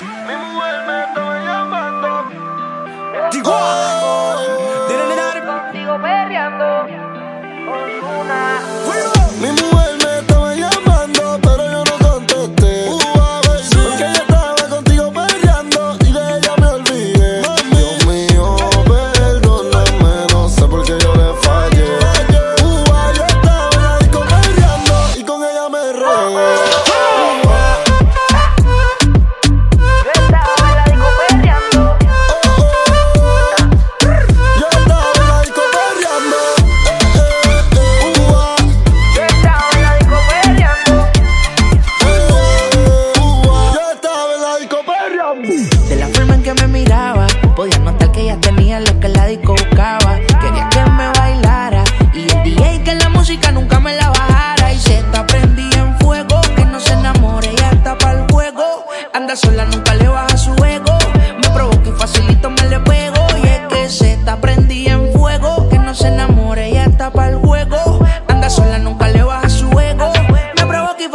Me mueve,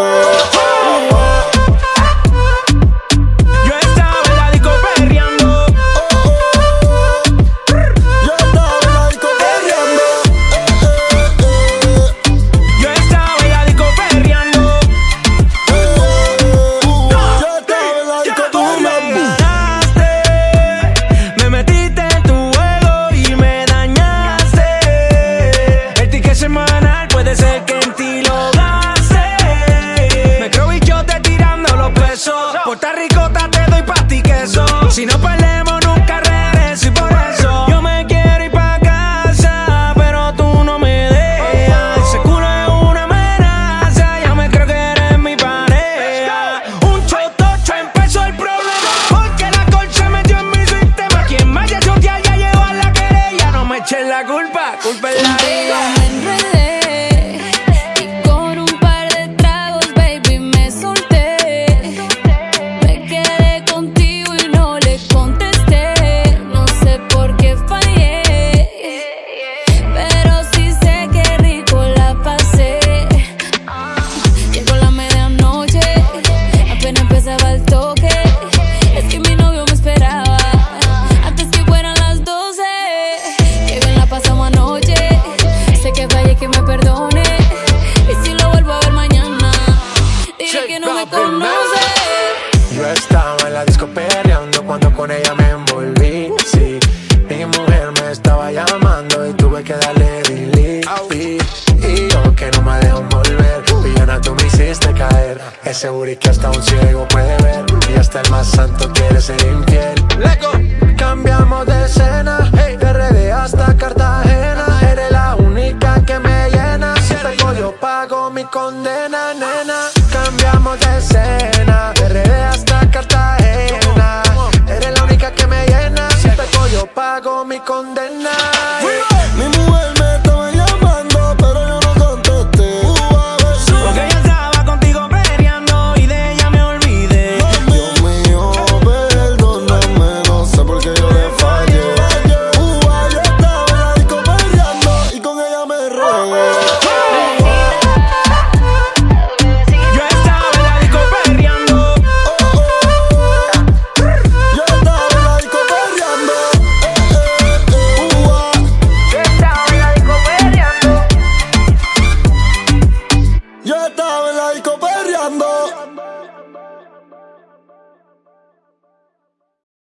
world. pensando cuando con ella me envolví. Sí, mi mujer me estaba llamando y tuve que darle delete. Y yo que no me dejo volver, villana tú me hiciste caer. Es seguro que hasta un ciego puede ver. Y hasta el más santo quiere ser infiel. Cambiamos de escena.